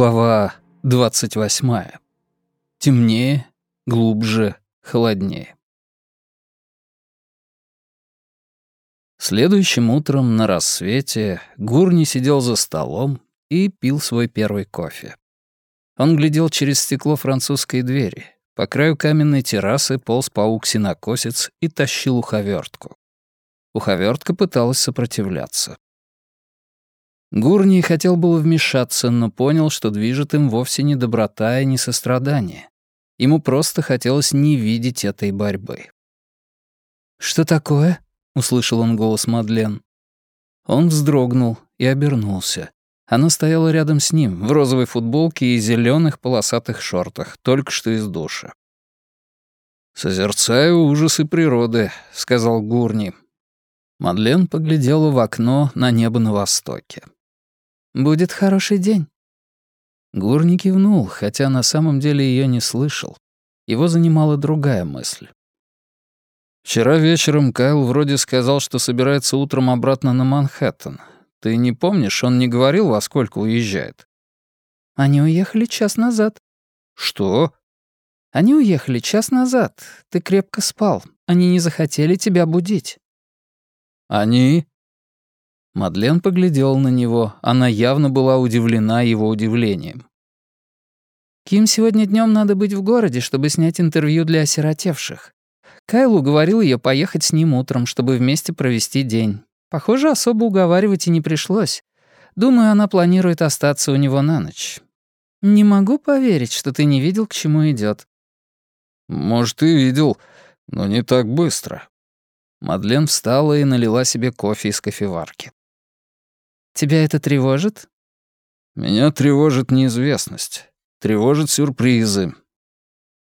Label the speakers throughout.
Speaker 1: Глава 28. Темнее, глубже, холоднее. Следующим утром на рассвете Гурни сидел за столом и пил свой первый кофе. Он глядел через стекло французской двери. По краю каменной террасы полз паук-синокосец и тащил уховертку. Уховертка пыталась сопротивляться. Гурни хотел было вмешаться, но понял, что движет им вовсе не доброта и не сострадание. Ему просто хотелось не видеть этой борьбы. «Что такое?» — услышал он голос Мадлен. Он вздрогнул и обернулся. Она стояла рядом с ним, в розовой футболке и зеленых полосатых шортах, только что из душа. «Созерцаю ужасы природы», — сказал Гурни. Мадлен поглядела в окно на небо на востоке. Будет хороший день». Гурни кивнул, хотя на самом деле ее не слышал. Его занимала другая мысль. «Вчера вечером Кайл вроде сказал, что собирается утром обратно на Манхэттен. Ты не помнишь, он не говорил, во сколько уезжает?»
Speaker 2: «Они уехали час назад».
Speaker 1: «Что?»
Speaker 2: «Они уехали час назад. Ты крепко спал. Они не захотели тебя будить».
Speaker 1: «Они?» Мадлен поглядела на него, она явно была удивлена его удивлением.
Speaker 2: «Ким сегодня днем надо быть в городе, чтобы снять интервью для осиротевших. Кайл уговорил ее поехать с ним утром, чтобы вместе провести день. Похоже, особо уговаривать и не пришлось. Думаю, она планирует остаться у него на ночь. Не могу поверить, что ты не видел, к чему идет.
Speaker 1: «Может, и видел, но не так быстро». Мадлен встала и налила себе кофе из кофеварки.
Speaker 2: Тебя это тревожит?»
Speaker 1: «Меня тревожит неизвестность. Тревожит сюрпризы».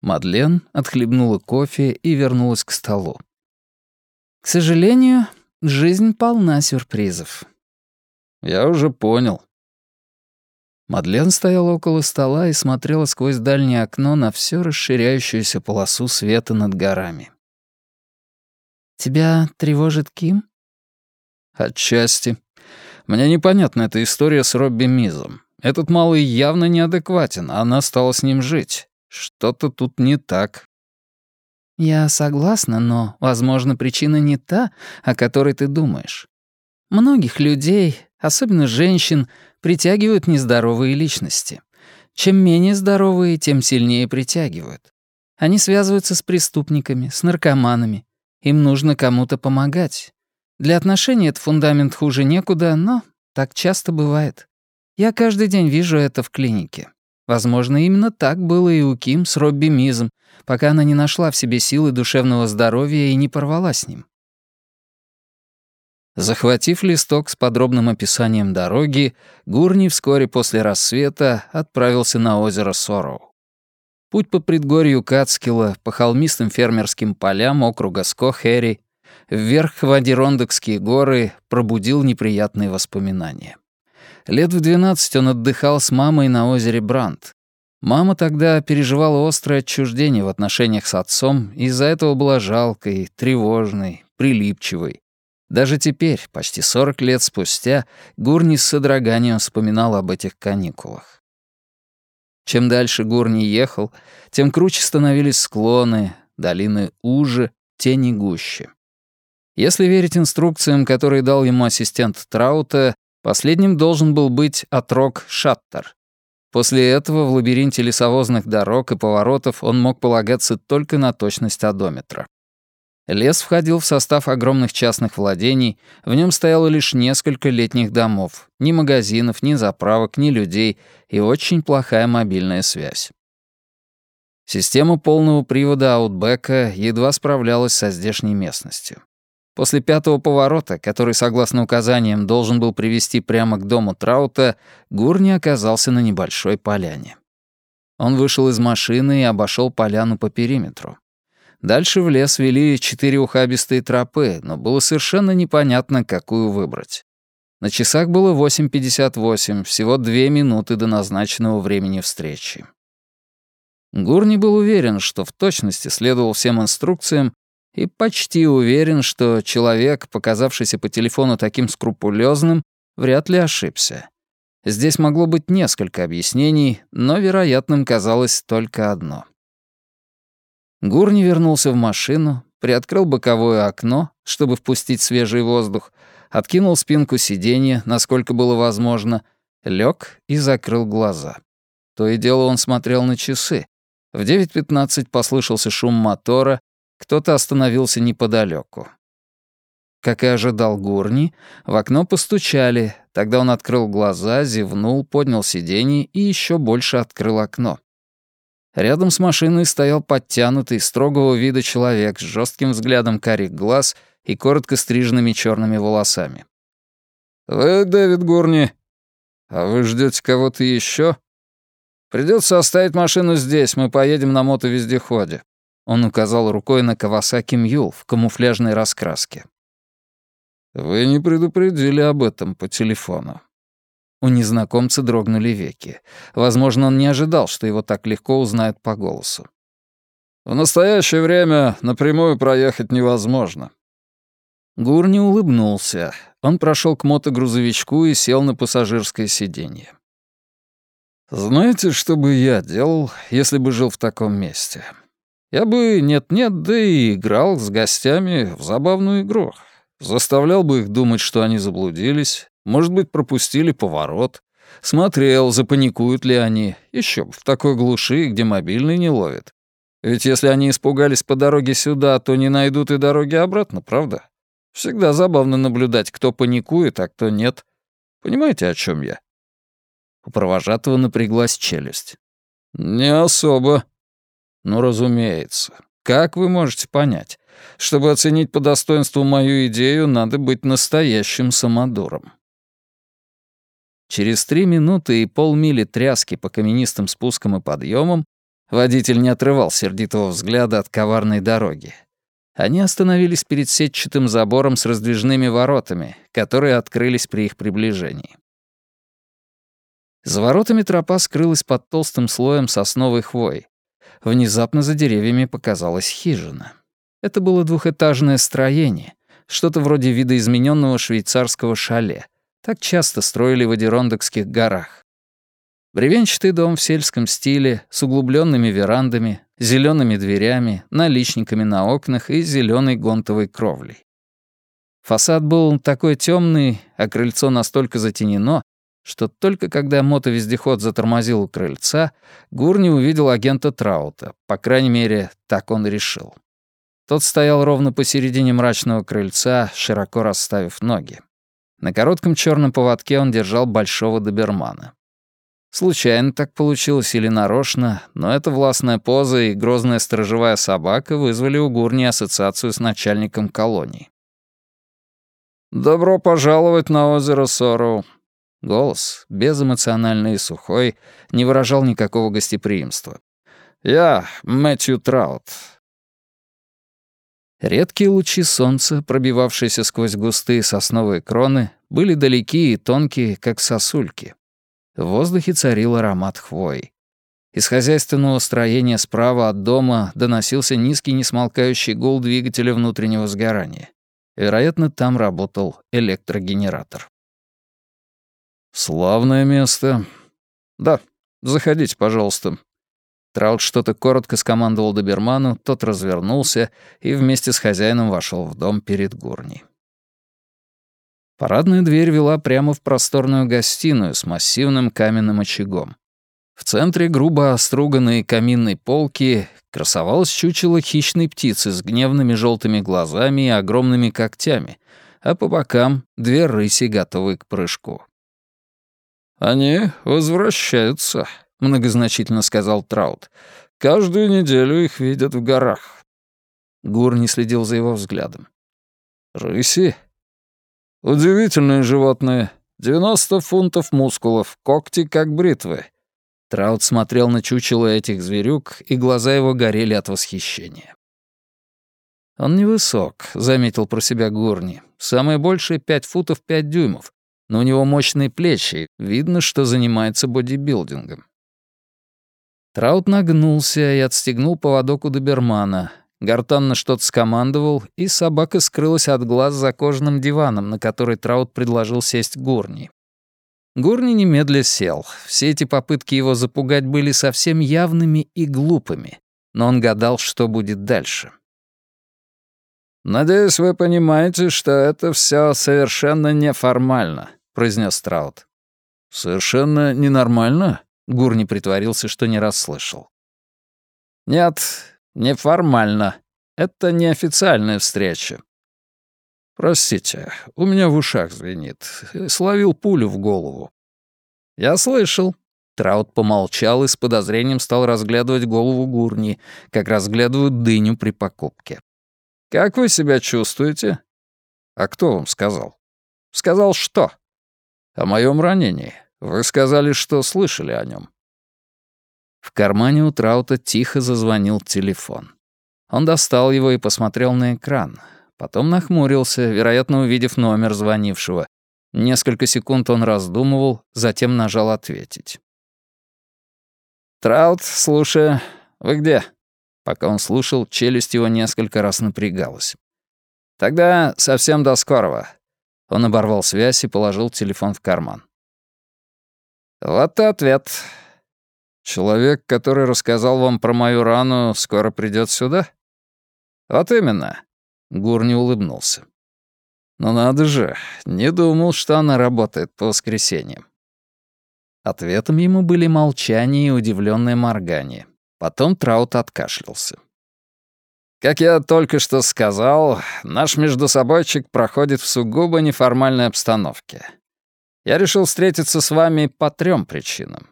Speaker 1: Мадлен отхлебнула кофе и вернулась к столу.
Speaker 2: «К сожалению, жизнь полна сюрпризов».
Speaker 1: «Я уже понял». Мадлен стояла около стола и смотрела сквозь дальнее окно на всю расширяющуюся полосу света над горами.
Speaker 2: «Тебя тревожит Ким?»
Speaker 1: «Отчасти. Мне непонятна эта история с Робби Мизом. Этот малый явно неадекватен, а она стала с ним жить. Что-то тут не так.
Speaker 2: Я согласна, но, возможно, причина не та, о которой ты думаешь. Многих людей, особенно женщин, притягивают нездоровые личности. Чем менее здоровые, тем сильнее притягивают. Они связываются с преступниками, с наркоманами. Им нужно кому-то помогать. Для отношений это фундамент хуже некуда, но так часто бывает. Я каждый день вижу это в клинике. Возможно, именно так было и у Ким с Робби Мизом, пока она не нашла в себе силы душевного здоровья и не порвала с ним.
Speaker 1: Захватив листок с подробным описанием дороги, Гурни вскоре после рассвета отправился на озеро Сороу. Путь по предгорью Кацкила, по холмистым фермерским полям округа Скохери вверх в Адирондокские горы пробудил неприятные воспоминания. Лет в двенадцать он отдыхал с мамой на озере Бранд. Мама тогда переживала острое отчуждение в отношениях с отцом, и из-за этого была жалкой, тревожной, прилипчивой. Даже теперь, почти 40 лет спустя, Гурни с содроганием вспоминал об этих каникулах. Чем дальше Гурни ехал, тем круче становились склоны, долины уже, тени гуще. Если верить инструкциям, которые дал ему ассистент Траута, последним должен был быть отрок Шаттер. После этого в лабиринте лесовозных дорог и поворотов он мог полагаться только на точность одометра. Лес входил в состав огромных частных владений, в нем стояло лишь несколько летних домов, ни магазинов, ни заправок, ни людей и очень плохая мобильная связь. Система полного привода Аутбека едва справлялась со здешней местностью. После пятого поворота, который, согласно указаниям, должен был привести прямо к дому Траута, Гурни оказался на небольшой поляне. Он вышел из машины и обошел поляну по периметру. Дальше в лес вели четыре ухабистые тропы, но было совершенно непонятно, какую выбрать. На часах было 8.58, всего две минуты до назначенного времени встречи. Гурни был уверен, что в точности следовал всем инструкциям и почти уверен, что человек, показавшийся по телефону таким скрупулезным, вряд ли ошибся. Здесь могло быть несколько объяснений, но вероятным казалось только одно. Гурни вернулся в машину, приоткрыл боковое окно, чтобы впустить свежий воздух, откинул спинку сиденья, насколько было возможно, лег и закрыл глаза. То и дело он смотрел на часы. В 9.15 послышался шум мотора, кто-то остановился неподалеку. Как и ожидал Гурни, в окно постучали, тогда он открыл глаза, зевнул, поднял сиденье и еще больше открыл окно. Рядом с машиной стоял подтянутый, строгого вида человек с жестким взглядом карих глаз и коротко стриженными черными волосами. «Вы Дэвид Гурни? А вы ждете кого-то еще? Придется оставить машину здесь, мы поедем на мотовездеходе». Он указал рукой на Кавасаки Мьюл в камуфляжной раскраске. «Вы не предупредили об этом по телефону». У незнакомца дрогнули веки. Возможно, он не ожидал, что его так легко узнают по голосу. «В настоящее время напрямую проехать невозможно». Гурни улыбнулся. Он прошел к мотогрузовичку и сел на пассажирское сиденье. «Знаете, что бы я делал, если бы жил в таком месте? Я бы нет-нет, да и играл с гостями в забавную игру. Заставлял бы их думать, что они заблудились, может быть, пропустили поворот. Смотрел, запаникуют ли они. Еще в такой глуши, где мобильный не ловит. Ведь если они испугались по дороге сюда, то не найдут и дороги обратно, правда? Всегда забавно наблюдать, кто паникует, а кто нет. Понимаете, о чем я? У провожатого напряглась челюсть. «Не особо», ну, разумеется. Как вы можете понять? Чтобы оценить по достоинству мою идею, надо быть настоящим самодуром. Через три минуты и полмили тряски по каменистым спускам и подъемам водитель не отрывал сердитого взгляда от коварной дороги. Они остановились перед сетчатым забором с раздвижными воротами, которые открылись при их приближении. За воротами тропа скрылась под толстым слоем сосновой хвои. Внезапно за деревьями показалась хижина. Это было двухэтажное строение, что-то вроде видоизмененного швейцарского шале. Так часто строили в Адерондокских горах. Бревенчатый дом в сельском стиле, с углубленными верандами, зелеными дверями, наличниками на окнах и зеленой гонтовой кровлей. Фасад был такой темный, а крыльцо настолько затенено, что только когда мотовездеход затормозил у крыльца, Гурни увидел агента Траута, по крайней мере, так он решил. Тот стоял ровно посередине мрачного крыльца, широко расставив ноги. На коротком черном поводке он держал большого добермана. Случайно так получилось или нарочно, но эта властная поза и грозная сторожевая собака вызвали у Гурни ассоциацию с начальником колонии. «Добро пожаловать на озеро Сороу», Голос, безэмоциональный и сухой, не выражал никакого гостеприимства. «Я Мэтью Траут». Редкие лучи солнца, пробивавшиеся сквозь густые сосновые кроны, были далеки и тонкие, как сосульки. В воздухе царил аромат хвои. Из хозяйственного строения справа от дома доносился низкий несмолкающий гул двигателя внутреннего сгорания. Вероятно, там работал электрогенератор. «Славное место. Да, заходите, пожалуйста». Траут что-то коротко скомандовал доберману, тот развернулся и вместе с хозяином вошел в дом перед Гурней. Парадная дверь вела прямо в просторную гостиную с массивным каменным очагом. В центре грубо оструганной каминной полки красовалась чучело хищной птицы с гневными желтыми глазами и огромными когтями, а по бокам — две рыси, готовые к прыжку. «Они возвращаются», — многозначительно сказал Траут. «Каждую неделю их видят в горах». Гур не следил за его взглядом. «Рыси? Удивительные животные. Девяносто фунтов мускулов, когти как бритвы». Траут смотрел на чучело этих зверюк, и глаза его горели от восхищения. «Он невысок», — заметил про себя Гурни. «Самое большее — пять футов пять дюймов, но у него мощные плечи, видно, что занимается бодибилдингом. Траут нагнулся и отстегнул поводок у добермана. Гортанно что-то скомандовал, и собака скрылась от глаз за кожаным диваном, на который Траут предложил сесть Гурни. Гурни немедля сел. Все эти попытки его запугать были совсем явными и глупыми, но он гадал, что будет дальше.
Speaker 3: «Надеюсь, вы понимаете, что это все совершенно неформально», — произнес Траут.
Speaker 1: «Совершенно ненормально?» — Гурни притворился, что не расслышал.
Speaker 3: «Нет, неформально. Это неофициальная встреча.
Speaker 1: «Простите, у меня в ушах звенит. Словил пулю в голову».
Speaker 3: «Я слышал».
Speaker 1: Траут помолчал и с подозрением стал разглядывать голову Гурни, как разглядывают дыню при покупке.
Speaker 3: «Как вы себя чувствуете?»
Speaker 1: «А кто вам сказал?»
Speaker 3: «Сказал что?»
Speaker 1: «О моем ранении. Вы сказали, что слышали о нем. В кармане у Траута тихо зазвонил телефон. Он достал его и посмотрел на экран. Потом нахмурился, вероятно, увидев номер звонившего. Несколько секунд он раздумывал, затем нажал «ответить».
Speaker 3: «Траут, слушай, вы где?»
Speaker 1: Пока он слушал, челюсть его несколько раз напрягалась.
Speaker 3: «Тогда совсем до скорого».
Speaker 1: Он оборвал связь и положил телефон в карман.
Speaker 3: «Вот и ответ.
Speaker 1: Человек, который рассказал вам про мою рану, скоро придет сюда?»
Speaker 3: «Вот именно.
Speaker 1: Гурни улыбнулся. «Ну надо же, не думал, что она работает по воскресеньям». Ответом ему были молчание и удивленное моргание. Потом Траут откашлялся.
Speaker 3: «Как я только что сказал, наш междусобойчик проходит в сугубо неформальной обстановке. Я решил встретиться с вами по трем причинам.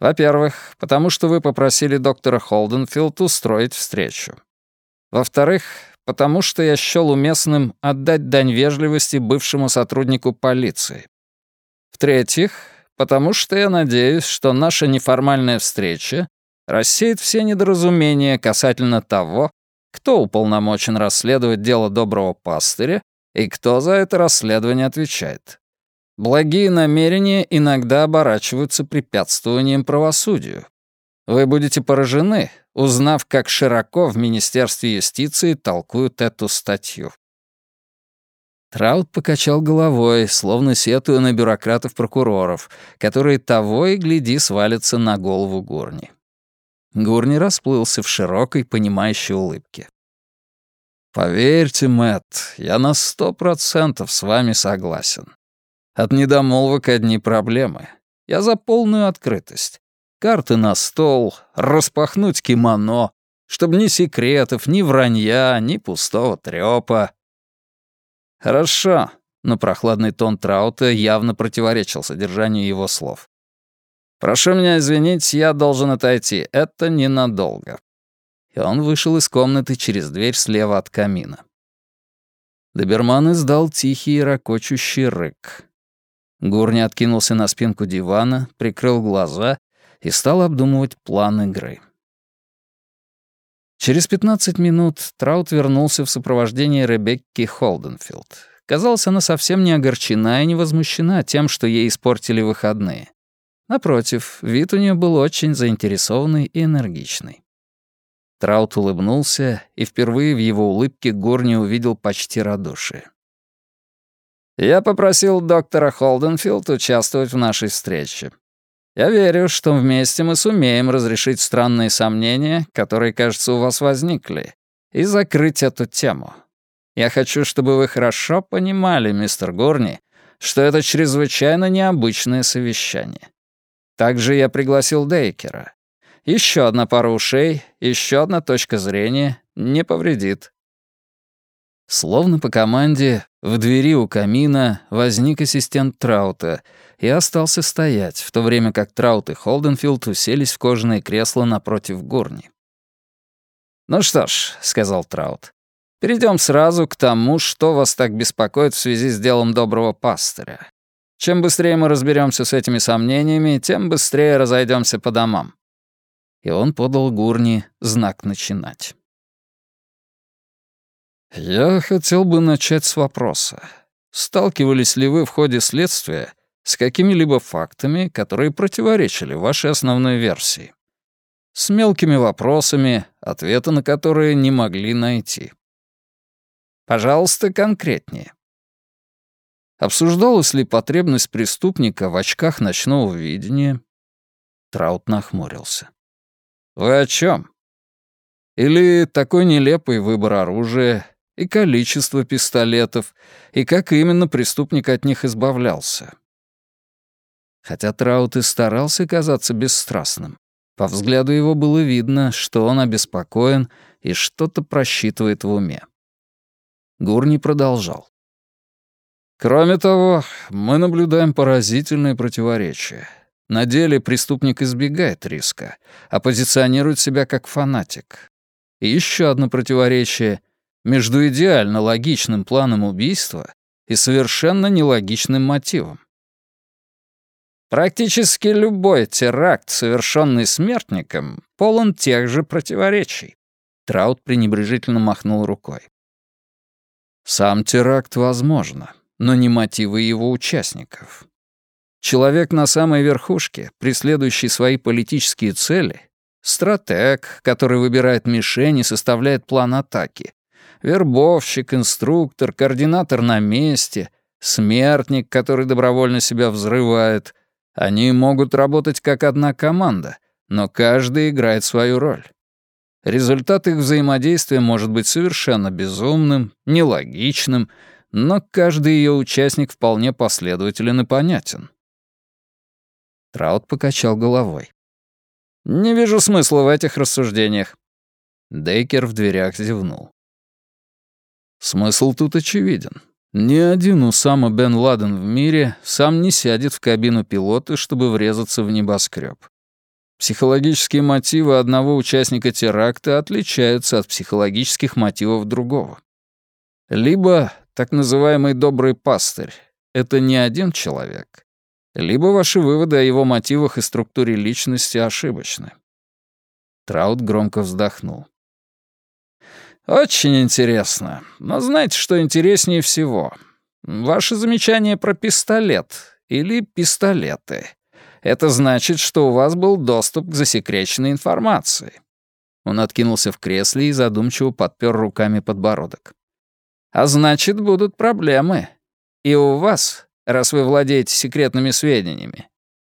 Speaker 3: Во-первых, потому что вы попросили доктора Холденфилд устроить встречу. Во-вторых, потому что я счёл уместным отдать дань вежливости бывшему сотруднику полиции. В-третьих, потому что я надеюсь, что наша неформальная встреча рассеет все недоразумения касательно того, кто уполномочен расследовать дело доброго пастыря и кто за это расследование отвечает. Благие намерения иногда оборачиваются препятствованием правосудию. Вы будете поражены, узнав, как широко в Министерстве юстиции толкуют эту статью.
Speaker 1: Траут покачал головой, словно сетуя на бюрократов-прокуроров, которые того и гляди свалятся на голову Гурни. Гурни расплылся в широкой, понимающей улыбке. «Поверьте, Мэтт, я на сто процентов с вами согласен. От недомолвок одни проблемы. Я за полную открытость. Карты на стол, распахнуть кимоно, чтобы ни секретов, ни вранья, ни пустого трёпа. Хорошо, но прохладный тон Траута явно противоречил содержанию его слов. «Прошу меня извинить, я должен отойти. Это ненадолго». И он вышел из комнаты через дверь слева от камина. Доберман издал тихий и ракочущий рык. Гурни откинулся на спинку дивана, прикрыл глаза и стал обдумывать план игры. Через 15 минут Траут вернулся в сопровождении Ребекки Холденфилд. Казалось, она совсем не огорчена и не возмущена тем, что ей испортили выходные. Напротив, вид у нее был очень заинтересованный и энергичный. Траут улыбнулся, и впервые в его улыбке Горни увидел почти радушие. «Я попросил доктора Холденфилд участвовать в нашей встрече. Я верю, что вместе мы сумеем разрешить странные сомнения, которые, кажется, у вас возникли, и закрыть эту тему. Я хочу, чтобы вы хорошо понимали, мистер Горни, что это чрезвычайно необычное совещание. Также я пригласил Дейкера. Еще одна пара ушей, еще одна точка зрения не повредит. Словно по команде, в двери у камина возник ассистент Траута и остался стоять, в то время как Траут и Холденфилд уселись в кожаные кресла напротив горни. «Ну что ж», — сказал Траут, — «перейдем сразу к тому, что вас так беспокоит в связи с делом доброго пастыря. Чем быстрее мы разберемся с этими сомнениями, тем быстрее разойдемся по домам». И он подал Гурни знак «начинать».
Speaker 3: «Я хотел бы начать с вопроса. Сталкивались ли вы в ходе следствия с какими-либо фактами, которые противоречили вашей основной версии? С мелкими вопросами, ответы на которые не могли найти. Пожалуйста, конкретнее».
Speaker 1: Обсуждалась ли потребность преступника в очках ночного видения? Траут нахмурился. «Вы о чем? Или такой нелепый выбор оружия, и количество пистолетов, и как именно преступник от них избавлялся?» Хотя Траут и старался казаться бесстрастным, по взгляду его было видно, что он обеспокоен и что-то просчитывает в уме. Гурни продолжал. Кроме того, мы наблюдаем поразительные противоречия. На деле преступник избегает риска, а позиционирует себя как фанатик. И еще одно противоречие между идеально логичным планом убийства и совершенно нелогичным мотивом. Практически любой теракт, совершенный смертником, полон тех же противоречий. Траут пренебрежительно махнул рукой. Сам теракт возможно, но не мотивы его участников. Человек на самой верхушке, преследующий свои политические цели, стратег, который выбирает мишень и составляет план атаки, вербовщик, инструктор, координатор на месте, смертник, который добровольно себя взрывает, они могут работать как одна команда, но каждый играет свою роль. Результат их взаимодействия может быть совершенно безумным, нелогичным, но каждый ее участник вполне последователен и понятен. Траут покачал головой. «Не вижу смысла в этих рассуждениях». Дейкер в дверях зевнул. Смысл тут очевиден. Ни один Усама бен Ладен в мире сам не сядет в кабину пилота, чтобы врезаться в небоскреб. Психологические мотивы одного участника теракта отличаются от психологических мотивов другого. Либо так называемый добрый пастырь — это не один человек, либо ваши выводы о его мотивах и структуре личности ошибочны. Траут громко вздохнул. «Очень интересно. Но знаете, что интереснее всего? Ваше замечание про пистолет или пистолеты. Это значит, что у вас был доступ к засекреченной информации». Он откинулся в кресле и задумчиво подпер руками подбородок. А значит, будут проблемы. И у вас, раз вы владеете секретными сведениями.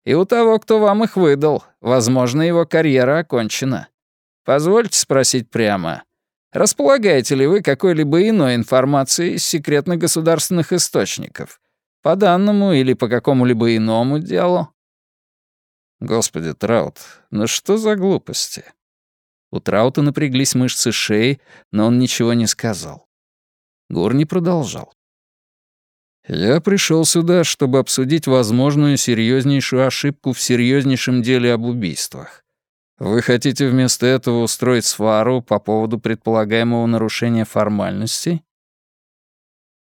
Speaker 1: И у того, кто вам их выдал, возможно, его карьера окончена. Позвольте спросить прямо. Располагаете ли вы какой-либо иной информацией из секретных государственных источников? По данному или по какому-либо иному делу? Господи, Траут, ну что за глупости? У Траута напряглись мышцы шеи, но он ничего не сказал. Горни продолжал. «Я пришел сюда, чтобы обсудить возможную серьезнейшую ошибку в серьезнейшем деле об убийствах. Вы хотите вместо этого устроить свару по поводу предполагаемого нарушения формальностей?»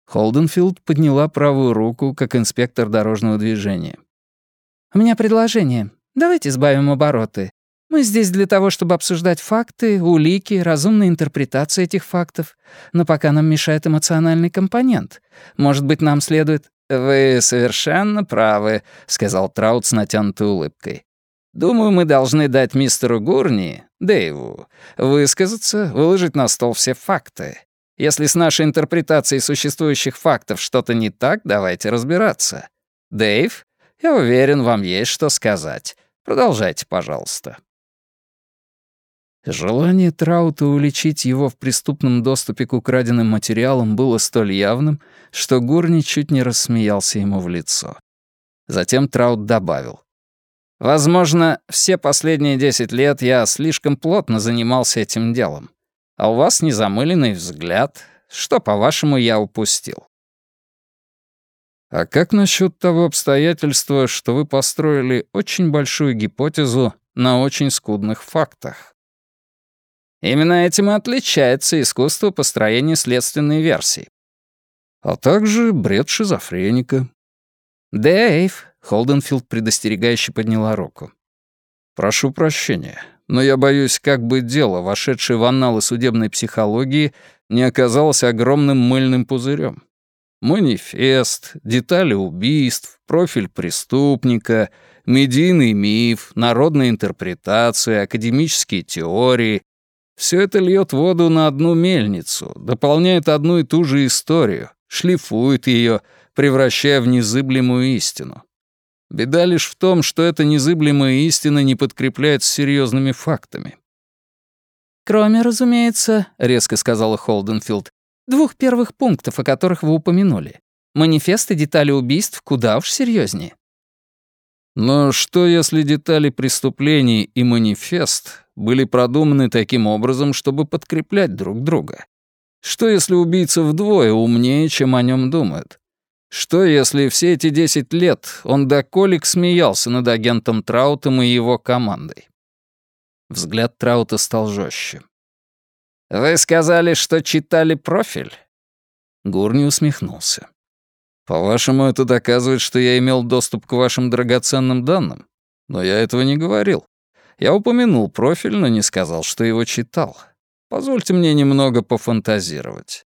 Speaker 1: Холденфилд подняла правую руку, как инспектор дорожного движения.
Speaker 2: «У меня предложение. Давайте сбавим обороты. Мы здесь для того, чтобы обсуждать факты, улики, разумные интерпретации этих фактов. Но пока нам мешает эмоциональный компонент. Может быть, нам следует...» «Вы совершенно правы», — сказал Траут с натянутой улыбкой. «Думаю, мы должны дать мистеру Гурни, Дэйву, высказаться, выложить на стол все факты. Если с нашей интерпретацией существующих фактов что-то не так, давайте разбираться. Дэйв, я уверен, вам есть что сказать. Продолжайте, пожалуйста».
Speaker 1: Желание Траута уличить его в преступном доступе к украденным материалам было столь явным, что Гурни чуть не рассмеялся ему в лицо. Затем Траут добавил. «Возможно, все последние десять лет я слишком плотно занимался этим делом. А у вас незамыленный взгляд. Что, по-вашему, я упустил?» «А как насчет того обстоятельства, что вы построили очень большую гипотезу на очень скудных фактах?» Именно этим и отличается искусство построения следственной версии. А также бред шизофреника. «Дэйв», — Холденфилд предостерегающе подняла руку. «Прошу прощения, но я боюсь, как бы дело, вошедшее в анналы судебной психологии, не оказалось огромным мыльным пузырем. Манифест, детали убийств, профиль преступника, медийный миф, народная интерпретация, академические теории, все это льет воду на одну мельницу, дополняет одну и ту же историю, шлифует ее,
Speaker 3: превращая в незыблемую истину. Беда лишь в том, что эта незыблемая истина не подкрепляется серьезными фактами.
Speaker 2: «Кроме, разумеется», — резко сказала Холденфилд, «двух первых пунктов, о которых вы упомянули. Манифест и детали убийств куда уж серьезнее.
Speaker 3: Но что, если детали преступлений и манифест были продуманы таким образом, чтобы подкреплять друг друга? Что, если убийца вдвое умнее, чем о нем думают? Что, если все эти десять лет он до колик смеялся над агентом Траутом и его командой? Взгляд Траута стал жестче. «Вы сказали, что читали профиль?» Гурни усмехнулся. По-вашему, это доказывает, что я имел доступ к вашим драгоценным данным? Но я этого не говорил. Я упомянул профиль, но не сказал, что его читал. Позвольте мне немного пофантазировать.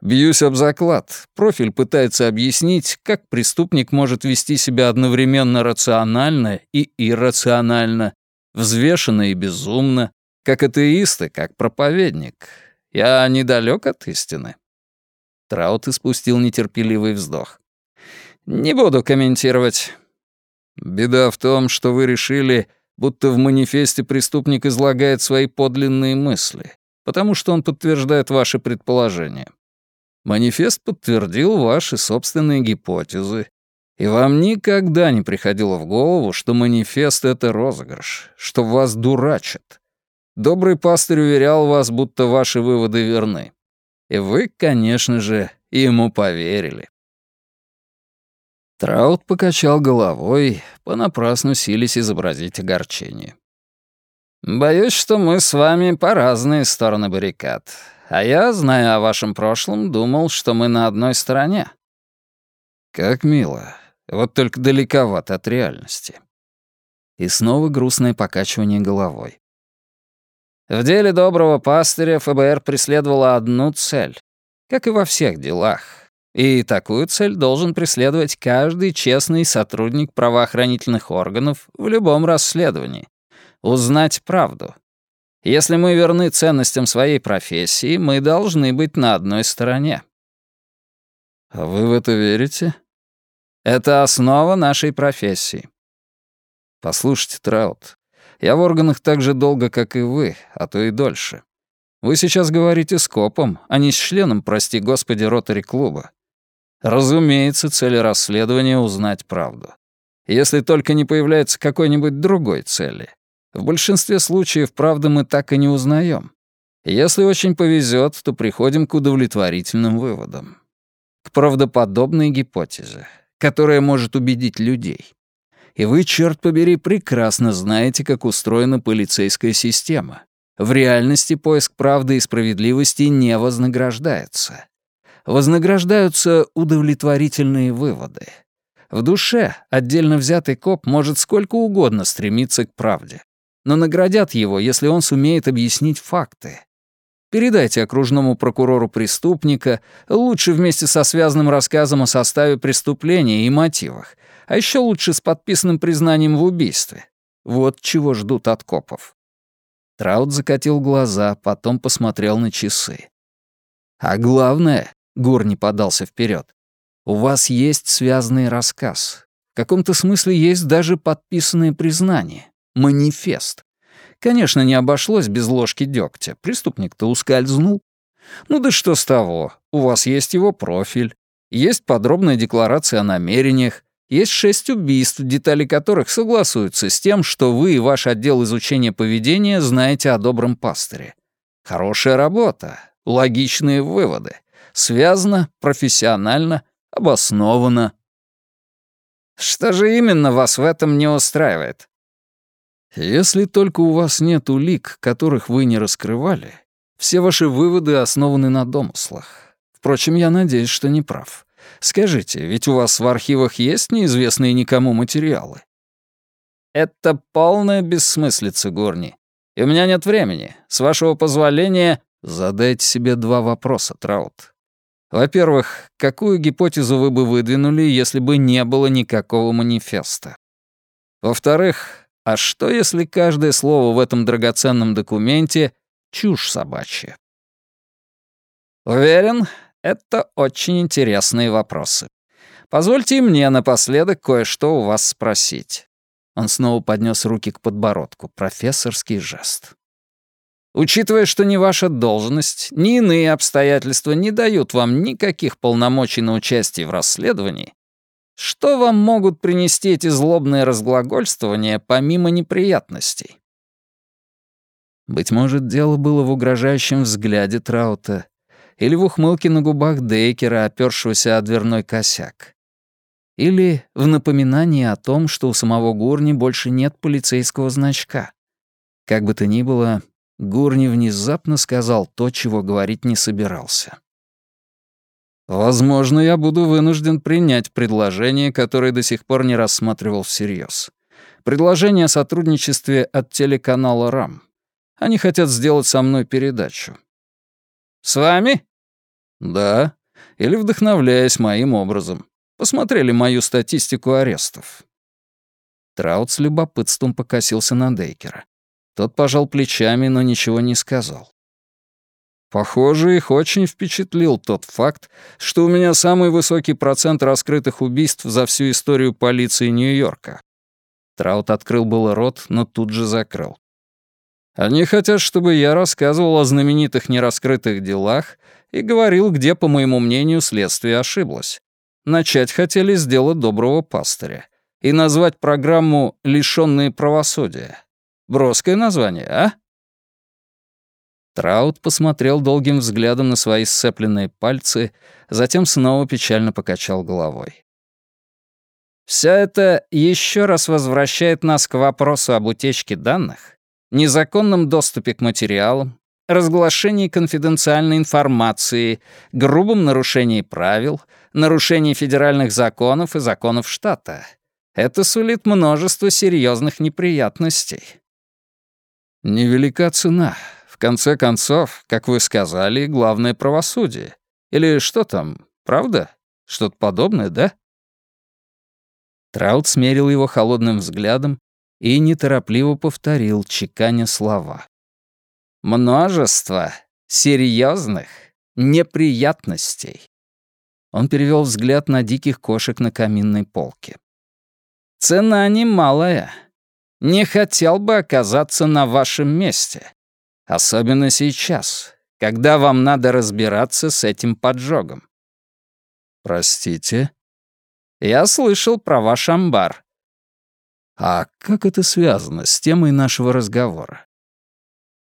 Speaker 3: Бьюсь об заклад. Профиль пытается объяснить, как преступник может вести себя одновременно рационально и иррационально, взвешенно и безумно, как атеист и как проповедник. Я недалек от истины. Траут испустил нетерпеливый вздох. «Не буду комментировать». «Беда в том, что вы решили, будто в манифесте преступник излагает свои подлинные мысли, потому что он подтверждает ваши предположения. Манифест подтвердил ваши собственные гипотезы, и вам никогда не приходило в голову, что манифест — это розыгрыш, что вас дурачат. Добрый пастырь уверял вас, будто ваши выводы верны. И вы, конечно же, ему поверили. Траут покачал головой, понапрасну сились изобразить огорчение. «Боюсь, что мы с вами по разные стороны баррикад. А я, зная о вашем прошлом, думал, что мы на одной стороне». «Как мило. Вот только далековато от реальности». И снова грустное покачивание головой. В деле доброго пастыря ФБР преследовало одну цель, как и во всех делах. И такую цель должен преследовать каждый честный сотрудник правоохранительных органов в любом расследовании — узнать правду. Если мы верны ценностям своей профессии, мы должны быть на одной стороне. А вы в это верите? Это основа нашей профессии. Послушайте, Траут, я в органах так же долго, как и вы, а то и дольше. Вы сейчас говорите с копом, а не с членом, прости господи, ротари-клуба. Разумеется, цель расследования — узнать правду. Если только не появляется какой-нибудь другой цели. В большинстве случаев правды мы так и не узнаем. Если очень повезет, то приходим к удовлетворительным выводам. К правдоподобной гипотезе, которая может убедить людей и вы, черт побери, прекрасно знаете, как устроена полицейская система. В реальности поиск правды и справедливости не вознаграждается. Вознаграждаются удовлетворительные выводы. В душе отдельно взятый коп может сколько угодно стремиться к правде, но наградят его, если он сумеет объяснить факты. Передайте окружному прокурору преступника, лучше вместе со связанным рассказом о составе преступления и мотивах, а еще лучше с подписанным признанием в убийстве. Вот чего ждут от копов. Траут закатил глаза, потом посмотрел на часы. А главное, Гурни подался вперед. У вас есть связанный рассказ. В каком-то смысле есть даже подписанное признание. Манифест. Конечно, не обошлось без ложки дегтя. Преступник-то ускользнул. Ну да что с того? У вас есть его профиль. Есть подробная декларация о намерениях. Есть шесть убийств, детали которых согласуются с тем, что вы и ваш отдел изучения поведения знаете о добром пастыре. Хорошая работа, логичные выводы. Связано, профессионально, обоснованно. Что же именно вас в этом не устраивает? Если только у вас нет улик, которых вы не раскрывали, все ваши выводы основаны на домыслах. Впрочем, я надеюсь, что не прав. Скажите, ведь у вас в архивах есть неизвестные никому материалы? Это полная бессмыслица, Горни. И у меня нет времени. С вашего позволения, задайте себе два вопроса, Траут. Во-первых, какую гипотезу вы бы выдвинули, если бы не было никакого манифеста? Во-вторых, а что, если каждое слово в этом драгоценном документе — чушь собачья? Уверен, это очень интересные вопросы. Позвольте мне напоследок кое-что у вас спросить». Он снова поднес руки к подбородку. Профессорский жест. Учитывая, что ни ваша должность, ни иные обстоятельства не дают вам никаких полномочий на участие в расследовании, что вам могут принести эти злобные разглагольствования помимо неприятностей?
Speaker 1: Быть может, дело было в угрожающем взгляде Траута или в ухмылке на губах Дейкера, опёршегося о дверной косяк. Или в напоминании о том, что у самого Гурни больше нет полицейского значка. Как бы то ни было, Гурни внезапно сказал то, чего говорить не собирался. «Возможно, я буду вынужден принять предложение, которое до сих пор не рассматривал всерьез. Предложение о сотрудничестве от телеканала РАМ. Они хотят сделать со мной передачу».
Speaker 3: «С вами?»
Speaker 1: «Да. Или вдохновляясь моим образом. Посмотрели мою статистику арестов». Траут с любопытством покосился на Дейкера. Тот пожал плечами, но ничего не сказал. Похоже, их очень впечатлил тот факт, что у меня самый высокий процент раскрытых убийств за всю историю полиции Нью-Йорка. Траут открыл было рот, но тут же закрыл. Они хотят, чтобы я рассказывал о знаменитых нераскрытых делах и говорил, где, по моему мнению, следствие ошиблось. Начать хотели с дела доброго пастыря и назвать программу «Лишённые правосудия». Броское название, а? Траут посмотрел долгим взглядом на свои сцепленные пальцы, затем снова печально покачал головой.
Speaker 3: Все это еще раз возвращает нас к вопросу об утечке данных, незаконном доступе к материалам, разглашении конфиденциальной информации, грубом нарушении правил, нарушении федеральных законов и законов штата. Это сулит множество серьезных неприятностей.
Speaker 1: Невелика цена. Конце концов, как вы сказали, главное правосудие. Или что там, правда? Что-то подобное, да? Траут смерил его холодным взглядом и неторопливо повторил, чеканя слова.
Speaker 3: «Множество серьезных неприятностей».
Speaker 1: Он перевел взгляд на диких кошек на каминной полке.
Speaker 3: «Цена немалая. Не хотел бы оказаться на вашем месте. Особенно сейчас, когда вам надо разбираться с этим поджогом.
Speaker 1: Простите?
Speaker 3: Я слышал про ваш амбар.
Speaker 1: А как это связано с темой нашего разговора?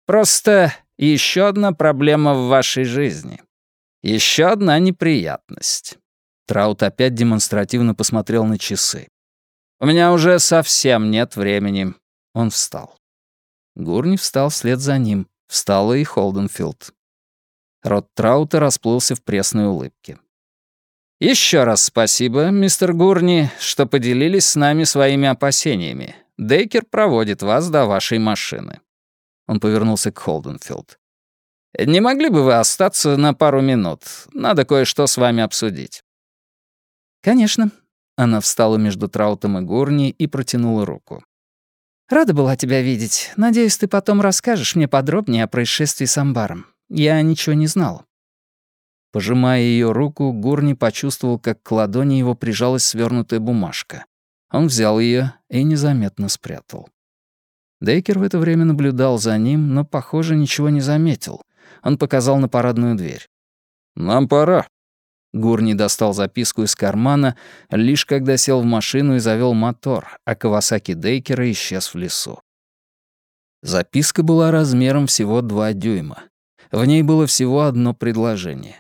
Speaker 3: Просто еще одна проблема в вашей жизни. Еще одна неприятность.
Speaker 1: Траут опять демонстративно посмотрел на часы.
Speaker 3: У меня уже совсем нет времени». Он встал.
Speaker 1: Гурни встал вслед за ним. Встала и Холденфилд. Рот Траута расплылся в пресной улыбке.
Speaker 3: Еще раз спасибо, мистер Гурни, что поделились с нами своими опасениями. Дейкер проводит вас до вашей машины». Он повернулся к Холденфилд. «Не могли бы вы остаться на пару минут? Надо кое-что с вами обсудить».
Speaker 2: «Конечно»,
Speaker 1: она встала между Траутом и Горни и протянула руку.
Speaker 2: «Рада была тебя видеть. Надеюсь, ты потом расскажешь мне подробнее о происшествии с амбаром. Я ничего не знала».
Speaker 1: Пожимая ее руку, Гурни почувствовал, как к ладони его прижалась свернутая бумажка. Он взял ее и незаметно спрятал. Дейкер в это время наблюдал за ним, но, похоже, ничего не заметил. Он показал на парадную дверь. «Нам пора», Гурни достал записку из кармана, лишь когда сел в машину и завел мотор, а Кавасаки Дейкера исчез в лесу. Записка была размером всего два дюйма. В ней было всего одно предложение.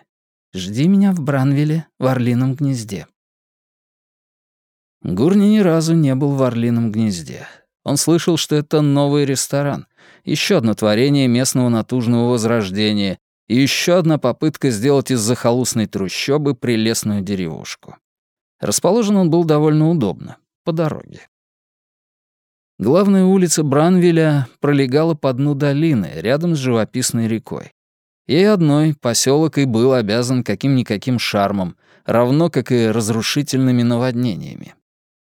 Speaker 1: «Жди меня в Бранвилле, в Орлином гнезде». Гурни ни разу не был в Орлином гнезде. Он слышал, что это новый ресторан, еще одно творение местного натужного возрождения, и еще одна попытка сделать из захолустной трущобы прелестную деревушку. Расположен он был довольно удобно, по дороге. Главная улица Бранвилля пролегала по дну долины, рядом с живописной рекой. Ей одной поселок и был обязан каким-никаким шармом, равно как и разрушительными наводнениями.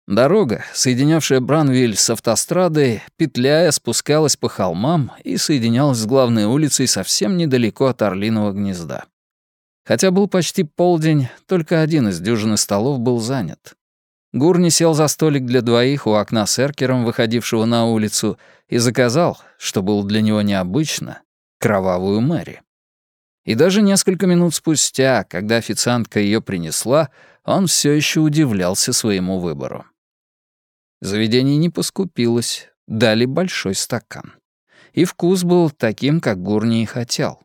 Speaker 1: Дорога, соединявшая Бранвиль с автострадой, петляя, спускалась по холмам и соединялась с главной улицей совсем недалеко от Орлиного гнезда. Хотя был почти полдень, только один из дюжины столов был занят. Гурни сел за столик для двоих у окна с эркером, выходившего на улицу, и заказал, что было для него необычно, кровавую Мэри. И даже несколько минут спустя, когда официантка ее принесла, он все еще удивлялся своему выбору. Заведение не поскупилось, дали большой стакан. И вкус был таким, как Гурни и хотел.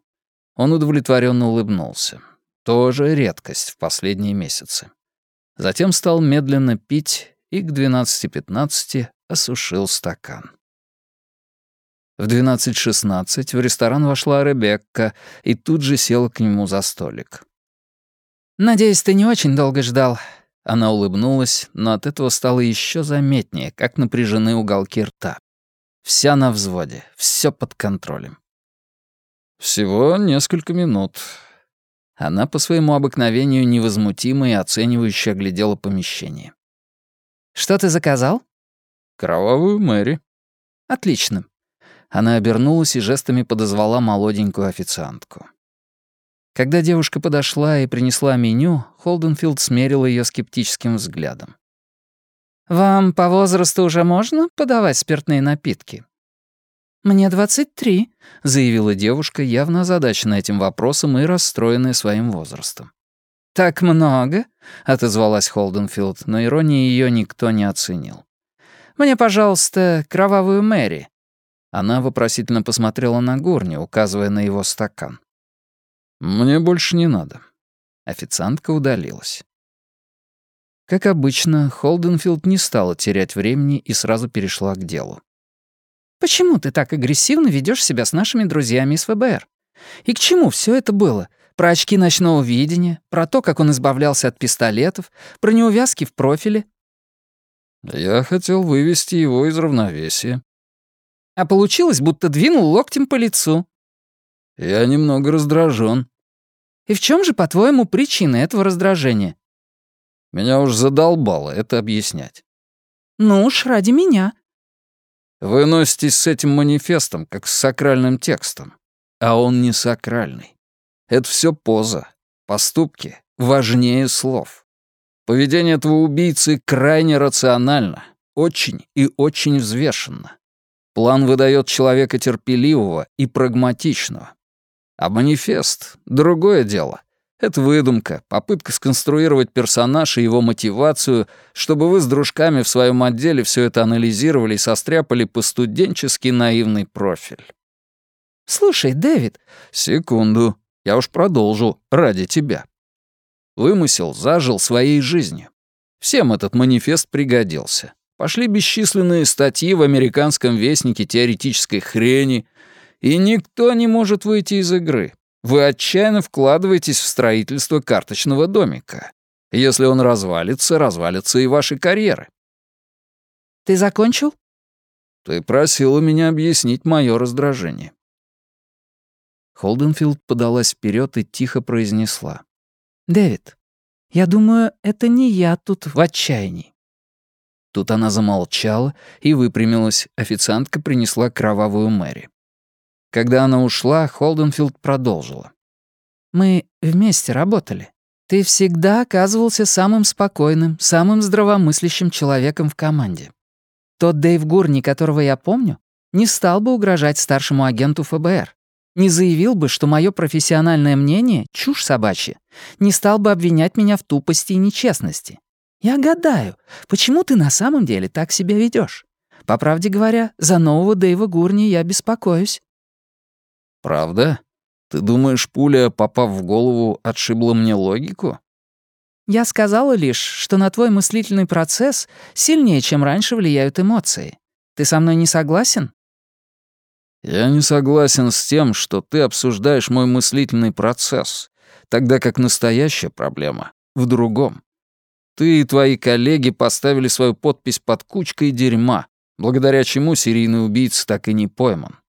Speaker 1: Он удовлетворенно улыбнулся. Тоже редкость в последние месяцы. Затем стал медленно пить и к 12.15 осушил стакан. В 12.16 в ресторан вошла Ребекка и тут же села к нему за столик.
Speaker 2: «Надеюсь, ты не очень долго ждал».
Speaker 1: Она улыбнулась, но от этого стало еще заметнее, как напряжены уголки рта. Вся на взводе, все под контролем. «Всего несколько минут. Она по своему обыкновению невозмутимо и оценивающе оглядела помещение.
Speaker 2: «Что ты заказал?»
Speaker 1: «Кровавую Мэри».
Speaker 2: «Отлично».
Speaker 1: Она обернулась и жестами подозвала молоденькую официантку. Когда девушка подошла и принесла меню, Холденфилд смерил ее скептическим взглядом.
Speaker 2: «Вам по возрасту уже можно подавать спиртные напитки?» «Мне 23», — заявила девушка, явно озадаченная этим вопросом и расстроенная своим возрастом. «Так много?» — отозвалась Холденфилд, но иронии ее никто не оценил. «Мне, пожалуйста, кровавую Мэри».
Speaker 1: Она вопросительно посмотрела на Горни, указывая на его стакан. «Мне больше не надо». Официантка удалилась. Как обычно, Холденфилд не стала терять времени и сразу перешла к делу.
Speaker 2: Почему ты так агрессивно ведешь себя с нашими друзьями из ФБР? И к чему все это было? Про очки ночного видения, про то, как он избавлялся от пистолетов, про неувязки в профиле?»
Speaker 1: «Я хотел вывести его из равновесия».
Speaker 2: «А получилось, будто двинул локтем по лицу».
Speaker 1: «Я немного раздражен.
Speaker 2: «И в чем же, по-твоему, причина этого раздражения?»
Speaker 1: «Меня уж задолбало это объяснять».
Speaker 2: «Ну уж, ради меня.
Speaker 1: Вы носитесь с этим манифестом, как с сакральным текстом. А он не сакральный. Это все поза. Поступки важнее слов. Поведение этого убийцы крайне рационально, очень и очень взвешенно. План выдает человека терпеливого и прагматичного. А манифест — другое дело. Это выдумка, попытка сконструировать персонаж и его мотивацию, чтобы вы с дружками в своем отделе все это анализировали и состряпали по студенчески наивный профиль.
Speaker 2: «Слушай, Дэвид...»
Speaker 1: «Секунду. Я уж продолжу. Ради тебя». Вымысел зажил своей жизнью. Всем этот манифест пригодился. Пошли бесчисленные статьи в американском вестнике теоретической хрени, и никто не может выйти из игры. Вы отчаянно вкладываетесь в строительство карточного домика. Если он развалится, развалятся и ваши карьеры.
Speaker 2: Ты закончил?
Speaker 1: Ты просила меня объяснить мое раздражение. Холденфилд подалась вперед и тихо произнесла.
Speaker 2: «Дэвид, я думаю, это не я тут в отчаянии».
Speaker 1: Тут она замолчала и выпрямилась. Официантка принесла кровавую Мэри. Когда она ушла, Холденфилд продолжила.
Speaker 2: «Мы вместе работали. Ты всегда оказывался самым спокойным, самым здравомыслящим человеком в команде. Тот Дэйв Гурни, которого я помню, не стал бы угрожать старшему агенту ФБР, не заявил бы, что мое профессиональное мнение — чушь собачья, не стал бы обвинять меня в тупости и нечестности. Я гадаю, почему ты на самом деле так себя ведешь? По правде говоря, за нового Дэйва Гурни я беспокоюсь.
Speaker 1: «Правда? Ты думаешь, пуля, попав в голову, отшибла мне логику?»
Speaker 2: «Я сказала лишь, что на твой мыслительный процесс сильнее, чем раньше, влияют эмоции. Ты со мной не согласен?»
Speaker 1: «Я не согласен с тем, что ты обсуждаешь мой мыслительный процесс, тогда как настоящая проблема в другом. Ты и твои коллеги поставили свою подпись под кучкой дерьма, благодаря чему серийный убийца так и не пойман.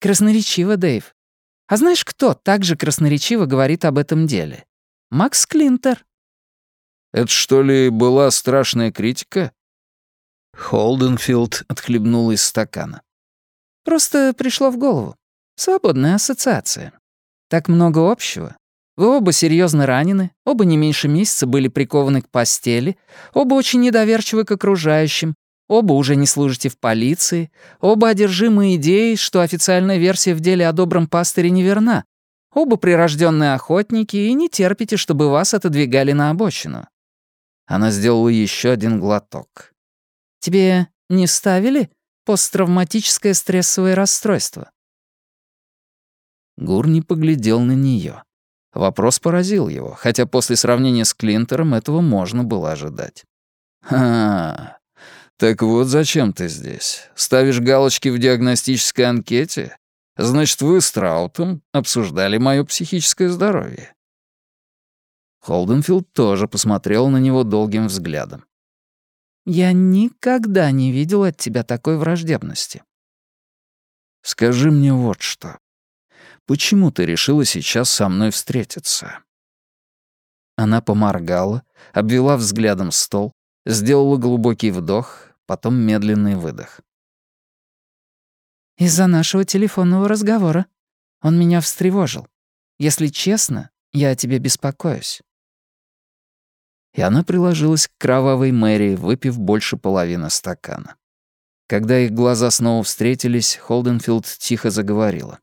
Speaker 2: Красноречиво, Дэйв. А знаешь, кто также красноречиво говорит об этом деле? Макс Клинтер.
Speaker 1: Это что ли была страшная критика? Холденфилд отхлебнул из стакана.
Speaker 2: Просто пришло в голову. Свободная ассоциация. Так много общего. Вы оба серьезно ранены, оба не меньше месяца были прикованы к постели, оба очень недоверчивы к окружающим, оба уже не служите в полиции, оба одержимы идеей, что официальная версия в деле о добром пастыре неверна, оба прирожденные охотники и не терпите, чтобы вас отодвигали на обочину. Она сделала еще один глоток. Тебе не ставили посттравматическое стрессовое расстройство?
Speaker 1: Гурни поглядел на нее. Вопрос поразил его, хотя после сравнения с Клинтером этого можно было ожидать. «Ха, так вот зачем ты здесь? Ставишь галочки в диагностической анкете? Значит, вы с Траутом обсуждали мое психическое здоровье». Холденфилд тоже посмотрел на него долгим взглядом.
Speaker 2: «Я никогда не видел от тебя такой враждебности».
Speaker 1: «Скажи мне вот что. Почему ты решила сейчас со мной встретиться?» Она поморгала, обвела взглядом стол, сделала глубокий вдох, потом медленный выдох.
Speaker 2: «Из-за нашего телефонного разговора. Он меня встревожил. Если честно, я о тебе беспокоюсь».
Speaker 1: И она приложилась к кровавой Мэри, выпив больше половины стакана. Когда их глаза снова встретились, Холденфилд тихо заговорила.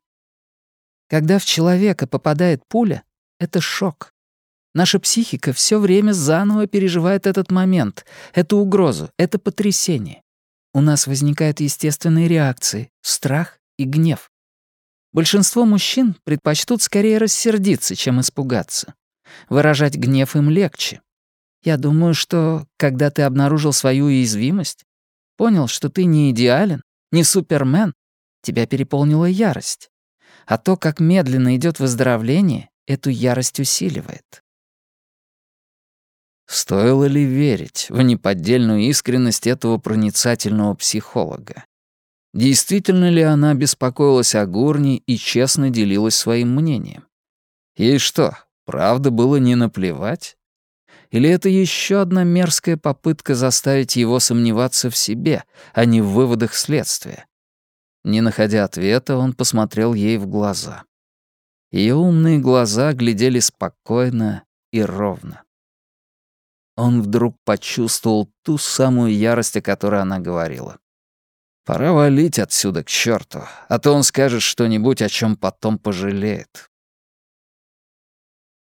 Speaker 2: Когда в человека попадает пуля, это шок. Наша психика все время заново переживает этот момент, эту угрозу, это потрясение. У нас возникают естественные реакции — страх и гнев. Большинство мужчин предпочтут скорее рассердиться, чем испугаться. Выражать гнев им легче. Я думаю, что, когда ты обнаружил свою уязвимость, понял, что ты не идеален, не супермен, тебя переполнила ярость. А то, как медленно идет выздоровление, эту ярость усиливает.
Speaker 1: Стоило ли верить в неподдельную искренность этого проницательного психолога? Действительно ли она беспокоилась о Гурни и честно делилась своим мнением? Ей что, правда было не наплевать? Или это еще одна мерзкая попытка заставить его сомневаться в себе, а не в выводах следствия? Не находя ответа, он посмотрел ей в глаза. Ее умные глаза глядели спокойно и ровно. Он вдруг почувствовал ту самую ярость, о которой она говорила. Пора валить отсюда к черту, а то он скажет что-нибудь, о чем потом пожалеет.